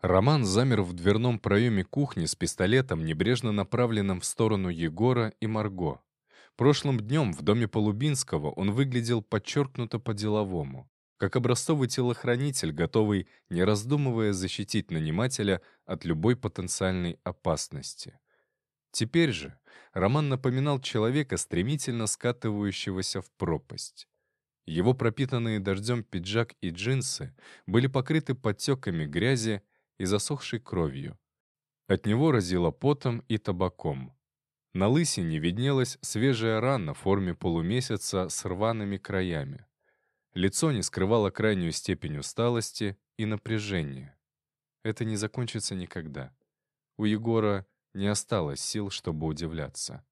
Роман замер в дверном проеме кухни с пистолетом, небрежно направленным в сторону Егора и Марго. Прошлым днем в доме Полубинского он выглядел подчеркнуто по-деловому, как образцовый телохранитель, готовый, не раздумывая, защитить нанимателя от любой потенциальной опасности. Теперь же Роман напоминал человека, стремительно скатывающегося в пропасть. Его пропитанные дождем пиджак и джинсы были покрыты подтеками грязи и засохшей кровью. От него разило потом и табаком. На лысине виднелась свежая рана в форме полумесяца с рваными краями. Лицо не скрывало крайнюю степень усталости и напряжения. Это не закончится никогда. У Егора не осталось сил, чтобы удивляться.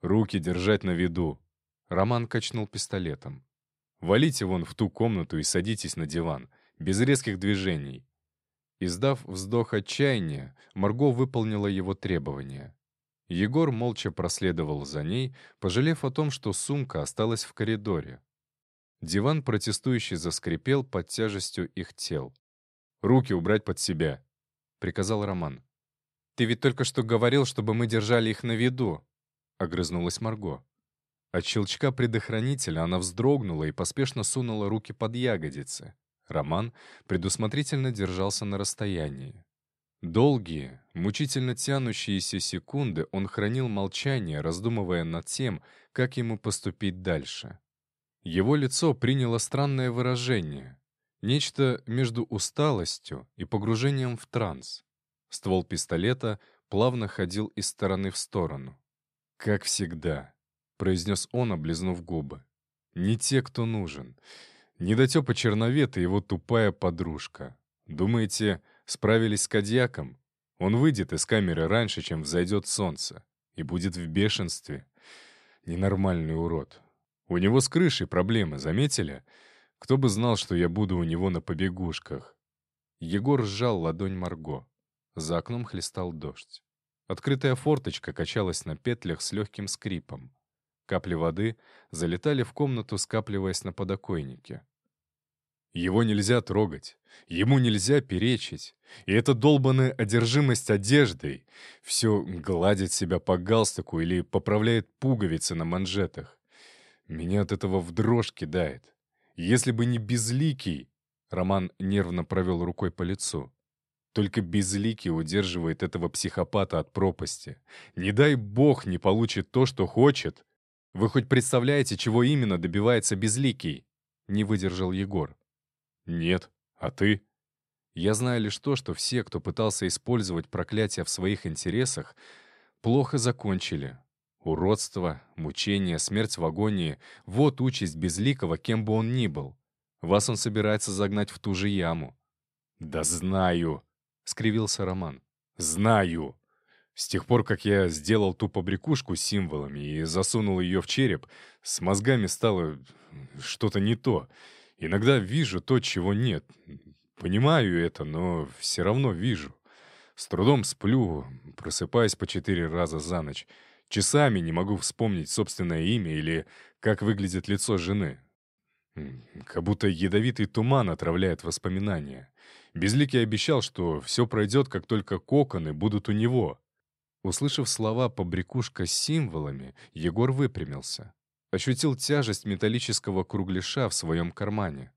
«Руки держать на виду!» Роман качнул пистолетом. «Валите вон в ту комнату и садитесь на диван, без резких движений. Издав вздох отчаяния, Марго выполнила его требования. Егор молча проследовал за ней, пожалев о том, что сумка осталась в коридоре. Диван протестующий заскрипел под тяжестью их тел. «Руки убрать под себя», — приказал Роман. «Ты ведь только что говорил, чтобы мы держали их на виду», — огрызнулась Марго. От щелчка предохранителя она вздрогнула и поспешно сунула руки под ягодицы. Роман предусмотрительно держался на расстоянии. Долгие, мучительно тянущиеся секунды он хранил молчание, раздумывая над тем, как ему поступить дальше. Его лицо приняло странное выражение. Нечто между усталостью и погружением в транс. Ствол пистолета плавно ходил из стороны в сторону. «Как всегда», — произнес он, облизнув губы. «Не те, кто нужен. Недотепа Черновет и его тупая подружка. Думаете, справились с Кадьяком? Он выйдет из камеры раньше, чем взойдет солнце, и будет в бешенстве. Ненормальный урод. У него с крышей проблемы, заметили? Кто бы знал, что я буду у него на побегушках. Егор сжал ладонь Марго. За окном хлестал дождь. Открытая форточка качалась на петлях с легким скрипом. Капли воды залетали в комнату, скапливаясь на подоконнике. Его нельзя трогать, ему нельзя перечить. И эта долбанная одержимость одеждой все гладит себя по галстуку или поправляет пуговицы на манжетах. Меня от этого в дрожь кидает. Если бы не безликий... Роман нервно провел рукой по лицу. Только безликий удерживает этого психопата от пропасти. Не дай бог не получит то, что хочет. Вы хоть представляете, чего именно добивается безликий? Не выдержал Егор. «Нет. А ты?» Я знаю лишь то, что все, кто пытался использовать проклятие в своих интересах, плохо закончили. Уродство, мучение, смерть в агонии — вот участь безликого, кем бы он ни был. Вас он собирается загнать в ту же яму. «Да знаю!» — скривился Роман. «Знаю!» С тех пор, как я сделал ту побрякушку с символами и засунул ее в череп, с мозгами стало что-то не то — Иногда вижу то, чего нет. Понимаю это, но все равно вижу. С трудом сплю, просыпаясь по четыре раза за ночь. Часами не могу вспомнить собственное имя или как выглядит лицо жены. Как будто ядовитый туман отравляет воспоминания. Безликий обещал, что все пройдет, как только коконы будут у него. Услышав слова «побрякушка с символами», Егор выпрямился. Ощутил тяжесть металлического кругляша в своем кармане.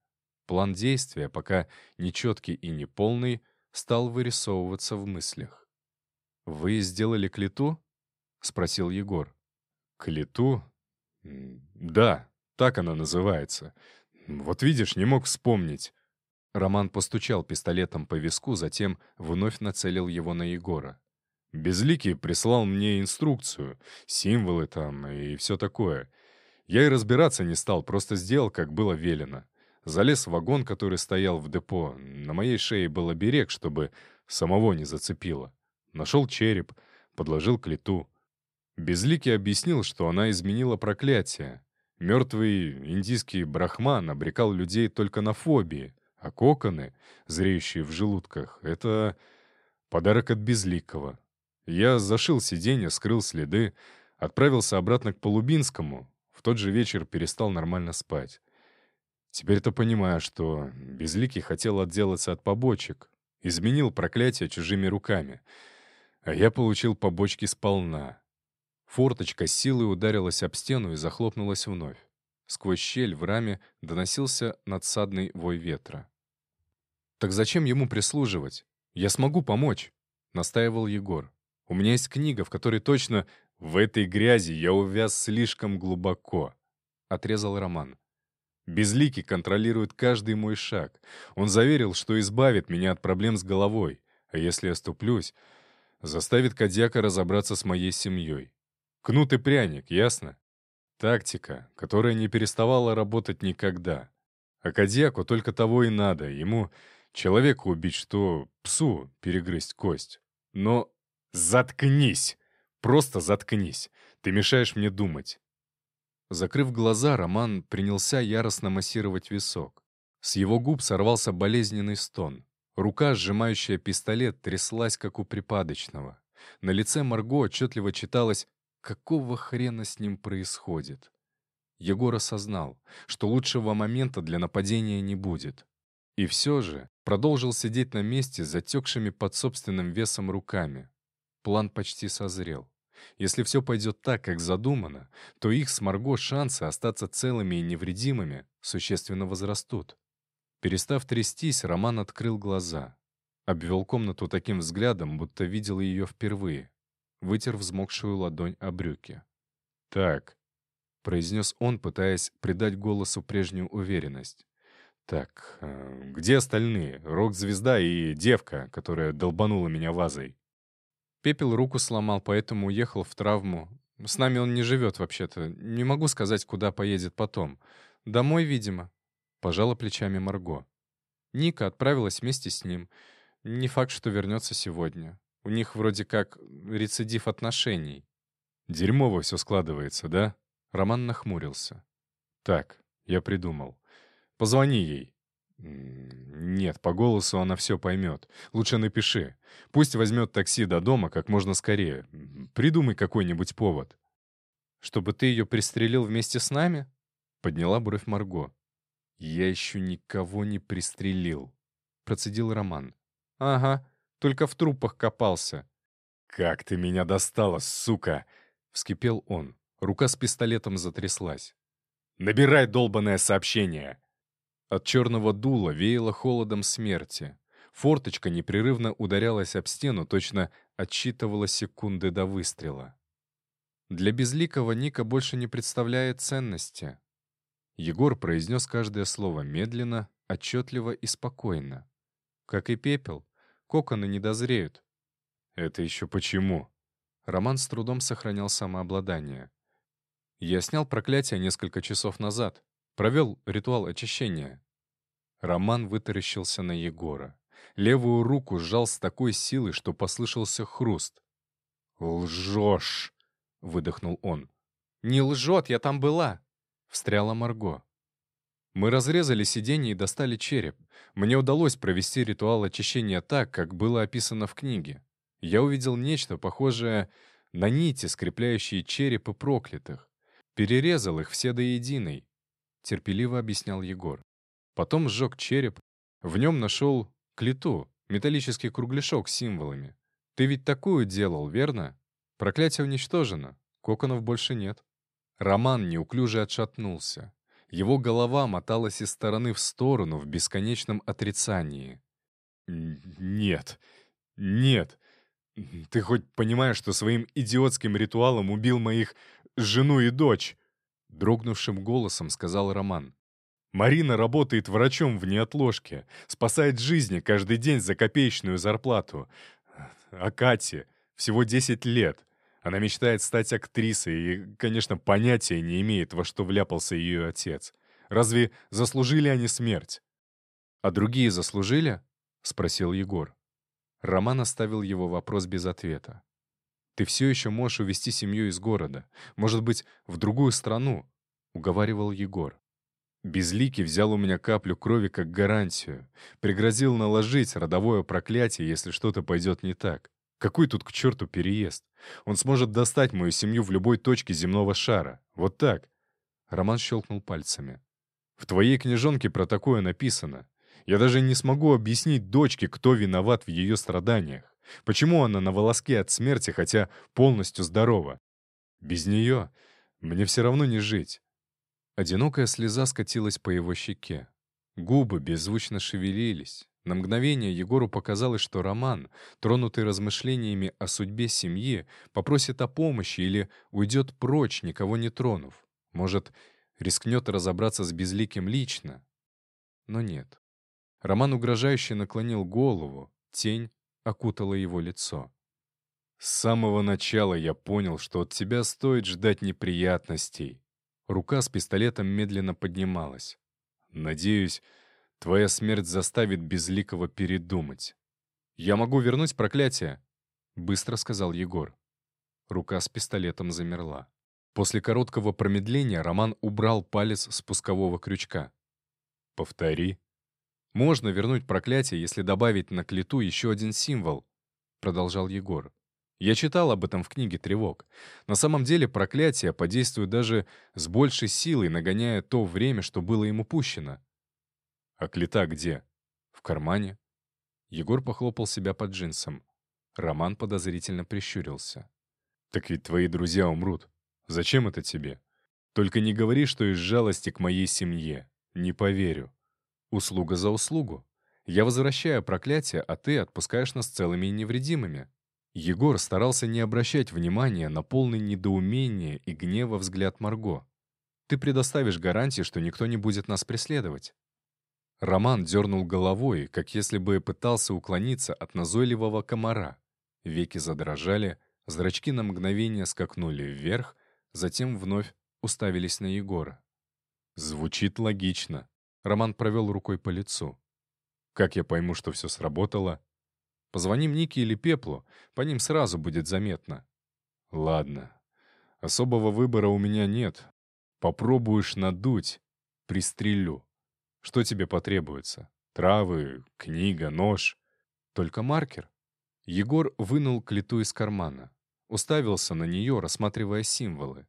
План действия, пока нечеткий и неполный, стал вырисовываться в мыслях. «Вы сделали клету?» — спросил Егор. «Клету? Да, так она называется. Вот видишь, не мог вспомнить». Роман постучал пистолетом по виску, затем вновь нацелил его на Егора. Безликий прислал мне инструкцию, символы там и все такое — я и разбираться не стал, просто сделал, как было велено. Залез в вагон, который стоял в депо. На моей шее был оберег, чтобы самого не зацепило. Нашел череп, подложил к лету. Безликий объяснил, что она изменила проклятие. Мертвый индийский брахман обрекал людей только на фобии, а коконы, зреющие в желудках, — это подарок от Безликого. Я зашил сиденье, скрыл следы, отправился обратно к Полубинскому, тот же вечер перестал нормально спать. Теперь-то понимаю, что Безликий хотел отделаться от побочек. Изменил проклятие чужими руками. А я получил побочки сполна. Форточка силой ударилась об стену и захлопнулась вновь. Сквозь щель в раме доносился надсадный вой ветра. «Так зачем ему прислуживать? Я смогу помочь», — настаивал Егор. «У меня есть книга, в которой точно в этой грязи я увяз слишком глубоко», — отрезал Роман. Безликий контролирует каждый мой шаг. Он заверил, что избавит меня от проблем с головой, а если я ступлюсь, заставит Кадьяка разобраться с моей семьей. Кнут и пряник, ясно? Тактика, которая не переставала работать никогда. А Кадьяку только того и надо. Ему человека убить, что псу перегрызть кость. Но заткнись! Просто заткнись. Ты мешаешь мне думать. Закрыв глаза, Роман принялся яростно массировать висок. С его губ сорвался болезненный стон. Рука, сжимающая пистолет, тряслась, как у припадочного. На лице Марго отчетливо читалось Какого хрена с ним происходит? Егор осознал, что лучшего момента для нападения не будет. И все же продолжил сидеть на месте с затекшими под собственным весом руками. План почти созрел. Если все пойдет так, как задумано, то их с Марго шансы остаться целыми и невредимыми существенно возрастут. Перестав трястись, Роман открыл глаза. Обвел комнату таким взглядом, будто видел ее впервые вытер взмокшую ладонь о брюки. «Так», — произнес он, пытаясь придать голосу прежнюю уверенность. «Так, э, где остальные? Рок-звезда и девка, которая долбанула меня вазой?» Пепел руку сломал, поэтому уехал в травму. С нами он не живет вообще-то. Не могу сказать, куда поедет потом. Домой, видимо. Пожала плечами Марго. Ника отправилась вместе с ним. Не факт, что вернется сегодня. У них вроде как рецидив отношений. Дерьмово все складывается, да? Роман нахмурился. Так, я придумал. Позвони ей. Нет, по голосу она все поймет. Лучше напиши. Пусть возьмет такси до дома как можно скорее. Придумай какой-нибудь повод. Чтобы ты ее пристрелил вместе с нами? Подняла бровь Марго. Я еще никого не пристрелил. Процедил Роман. Ага, только в трупах копался». «Как ты меня достала, сука!» — вскипел он. Рука с пистолетом затряслась. «Набирай долбанное сообщение!» От черного дула веяло холодом смерти. Форточка непрерывно ударялась об стену, точно отсчитывала секунды до выстрела. Для безликого Ника больше не представляет ценности. Егор произнес каждое слово медленно, отчетливо и спокойно. Как и пепел, Коконы не дозреют. Это еще почему? Роман с трудом сохранял самообладание. Я снял проклятие несколько часов назад. Провел ритуал очищения. Роман вытаращился на Егора. Левую руку сжал с такой силой, что послышался хруст. «Лжешь!» — выдохнул он. «Не лжет, я там была!» — встряла Марго. Мы разрезали сиденье и достали череп. Мне удалось провести ритуал очищения так, как было описано в книге. Я увидел нечто похожее на нити, скрепляющие черепы проклятых. Перерезал их все до единой, — терпеливо объяснял Егор. Потом сжег череп. В нем нашел клету, металлический кругляшок с символами. Ты ведь такую делал, верно? Проклятие уничтожено. Коконов больше нет. Роман неуклюже отшатнулся. Его голова моталась из стороны в сторону в бесконечном отрицании. «Нет, нет. Ты хоть понимаешь, что своим идиотским ритуалом убил моих жену и дочь?» Дрогнувшим голосом сказал Роман. «Марина работает врачом в неотложке, спасает жизни каждый день за копеечную зарплату. А Кате всего 10 лет. Она мечтает стать актрисой и, конечно, понятия не имеет, во что вляпался ее отец. Разве заслужили они смерть? «А другие заслужили?» — спросил Егор. Роман оставил его вопрос без ответа. «Ты все еще можешь увезти семью из города. Может быть, в другую страну», — уговаривал Егор. Безликий взял у меня каплю крови как гарантию. Пригрозил наложить родовое проклятие, если что-то пойдет не так. Какой тут к черту переезд? Он сможет достать мою семью в любой точке земного шара. Вот так. Роман щелкнул пальцами. В твоей книжонке про такое написано. Я даже не смогу объяснить дочке, кто виноват в ее страданиях. Почему она на волоске от смерти, хотя полностью здорова? Без нее мне все равно не жить. Одинокая слеза скатилась по его щеке. Губы беззвучно шевелились. На мгновение Егору показалось, что Роман, тронутый размышлениями о судьбе семьи, попросит о помощи или уйдет прочь, никого не тронув. Может, рискнет разобраться с безликим лично. Но нет. Роман угрожающе наклонил голову, тень окутала его лицо. «С самого начала я понял, что от тебя стоит ждать неприятностей». Рука с пистолетом медленно поднималась. «Надеюсь, твоя смерть заставит Безликого передумать». «Я могу вернуть проклятие», — быстро сказал Егор. Рука с пистолетом замерла. После короткого промедления Роман убрал палец с спускового крючка. «Повтори». «Можно вернуть проклятие, если добавить на клету еще один символ», — продолжал Егор. «Я читал об этом в книге «Тревог». На самом деле проклятие подействует даже с большей силой, нагоняя то время, что было ему пущено». «А клета где?» «В кармане». Егор похлопал себя под джинсом. Роман подозрительно прищурился. «Так ведь твои друзья умрут. Зачем это тебе? Только не говори, что из жалости к моей семье. Не поверю. Услуга за услугу. Я возвращаю проклятие, а ты отпускаешь нас целыми и невредимыми. Егор старался не обращать внимания на полный недоумения и гнева взгляд Марго. Ты предоставишь гарантии, что никто не будет нас преследовать. Роман дернул головой, как если бы пытался уклониться от назойливого комара. Веки задрожали, зрачки на мгновение скакнули вверх, затем вновь уставились на Егора. «Звучит логично». Роман провел рукой по лицу. «Как я пойму, что все сработало?» «Позвоним Нике или Пеплу, по ним сразу будет заметно». «Ладно. Особого выбора у меня нет. Попробуешь надуть — пристрелю. Что тебе потребуется? Травы, книга, нож?» «Только маркер». Егор вынул клету из кармана. Уставился на нее, рассматривая символы.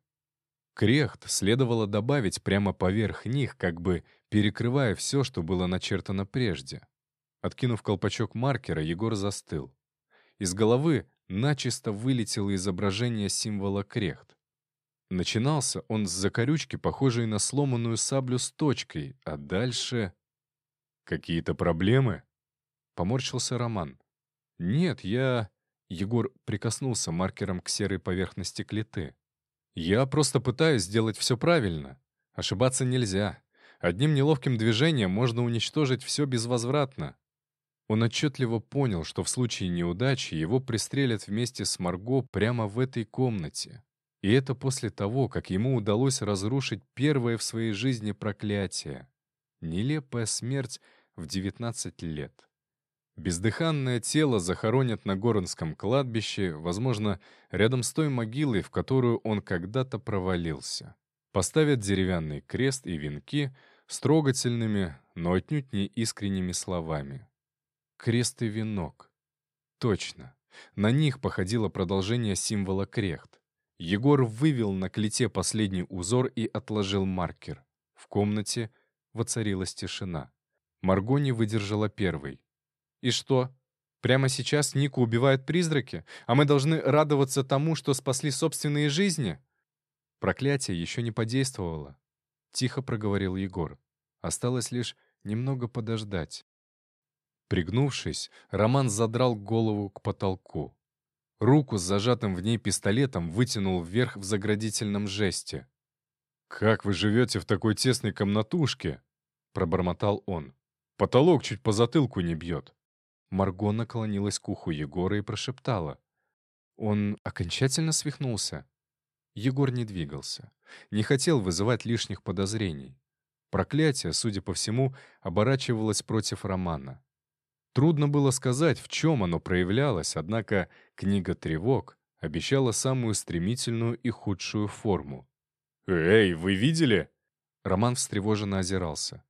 Крехт следовало добавить прямо поверх них, как бы перекрывая все, что было начертано прежде. Откинув колпачок маркера, Егор застыл. Из головы начисто вылетело изображение символа крехт. Начинался он с закорючки, похожей на сломанную саблю с точкой, а дальше... «Какие-то проблемы?» — поморщился Роман. «Нет, я...» Егор прикоснулся маркером к серой поверхности клеты. «Я просто пытаюсь сделать все правильно. Ошибаться нельзя. Одним неловким движением можно уничтожить все безвозвратно». Он отчетливо понял, что в случае неудачи его пристрелят вместе с Марго прямо в этой комнате. И это после того, как ему удалось разрушить первое в своей жизни проклятие. Нелепая смерть в 19 лет. Бездыханное тело захоронят на Горонском кладбище, возможно, рядом с той могилой, в которую он когда-то провалился. Поставят деревянный крест и венки с трогательными, но отнюдь не искренними словами. Крест и венок. Точно. На них походило продолжение символа крехт. Егор вывел на клете последний узор и отложил маркер. В комнате воцарилась тишина. Марго не выдержала первой. И что? Прямо сейчас Нику убивают призраки, а мы должны радоваться тому, что спасли собственные жизни? Проклятие еще не подействовало. Тихо проговорил Егор. Осталось лишь немного подождать. Пригнувшись, Роман задрал голову к потолку. Руку с зажатым в ней пистолетом вытянул вверх в заградительном жесте. «Как вы живете в такой тесной комнатушке?» — пробормотал он. «Потолок чуть по затылку не бьет». Марго наклонилась к уху Егора и прошептала. Он окончательно свихнулся. Егор не двигался. Не хотел вызывать лишних подозрений. Проклятие, судя по всему, оборачивалось против Романа. Трудно было сказать, в чем оно проявлялось, однако книга «Тревог» обещала самую стремительную и худшую форму. «Эй, вы видели?» Роман встревоженно озирался.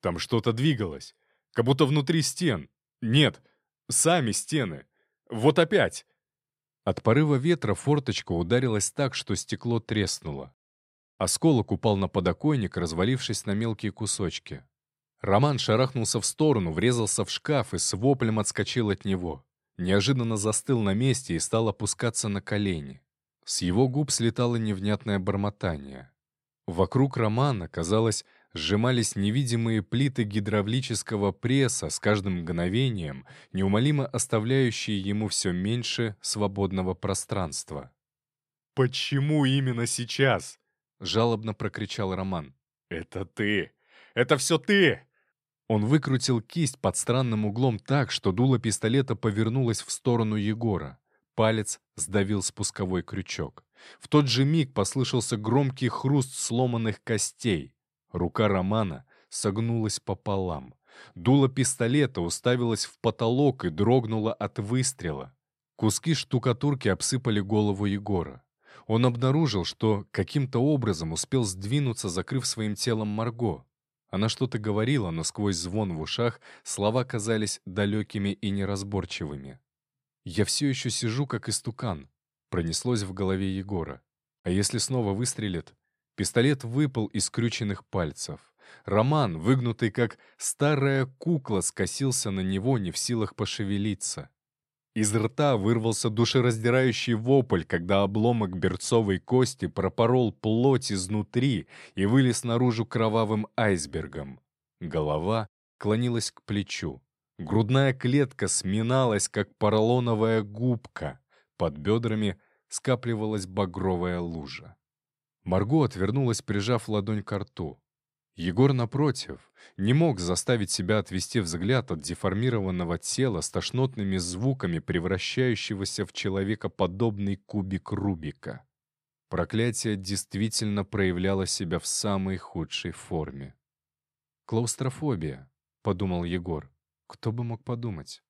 «Там что-то двигалось, как будто внутри стен. Нет, сами стены. Вот опять. От порыва ветра форточка ударилась так, что стекло треснуло. Осколок упал на подоконник, развалившись на мелкие кусочки. Роман шарахнулся в сторону, врезался в шкаф и с воплем отскочил от него. Неожиданно застыл на месте и стал опускаться на колени. С его губ слетало невнятное бормотание. Вокруг Романа, казалось, сжимались невидимые плиты гидравлического пресса с каждым мгновением, неумолимо оставляющие ему все меньше свободного пространства. «Почему именно сейчас?» — жалобно прокричал Роман. «Это ты! Это все ты!» Он выкрутил кисть под странным углом так, что дуло пистолета повернулось в сторону Егора. Палец сдавил спусковой крючок. В тот же миг послышался громкий хруст сломанных костей. Рука Романа согнулась пополам. Дуло пистолета уставилось в потолок и дрогнуло от выстрела. Куски штукатурки обсыпали голову Егора. Он обнаружил, что каким-то образом успел сдвинуться, закрыв своим телом Марго. Она что-то говорила, но сквозь звон в ушах слова казались далекими и неразборчивыми. «Я все еще сижу, как истукан», — пронеслось в голове Егора. «А если снова выстрелит?» Пистолет выпал из скрюченных пальцев. Роман, выгнутый как старая кукла, скосился на него, не в силах пошевелиться. Из рта вырвался душераздирающий вопль, когда обломок берцовой кости пропорол плоть изнутри и вылез наружу кровавым айсбергом. Голова клонилась к плечу. Грудная клетка сминалась, как поролоновая губка. Под бедрами скапливалась багровая лужа. Марго отвернулась, прижав ладонь к рту. Егор, напротив, не мог заставить себя отвести взгляд от деформированного тела с тошнотными звуками, превращающегося в человекоподобный кубик Рубика. Проклятие действительно проявляло себя в самой худшей форме. «Клаустрофобия», — подумал Егор. Кто бы мог подумать?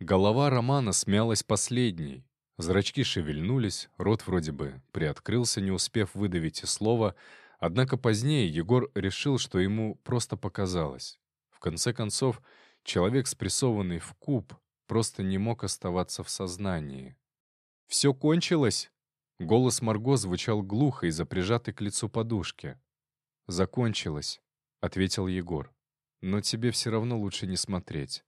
Голова Романа смялась последней. Зрачки шевельнулись, рот вроде бы приоткрылся, не успев выдавить и слова, Однако позднее Егор решил, что ему просто показалось. В конце концов, человек, спрессованный в куб, просто не мог оставаться в сознании. «Все кончилось?» Голос Марго звучал глухо из-за прижатой к лицу подушки. «Закончилось», — ответил Егор. «Но тебе все равно лучше не смотреть».